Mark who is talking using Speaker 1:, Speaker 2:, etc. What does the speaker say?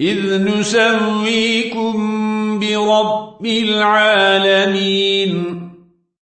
Speaker 1: إذ نسويكم برب العالمين.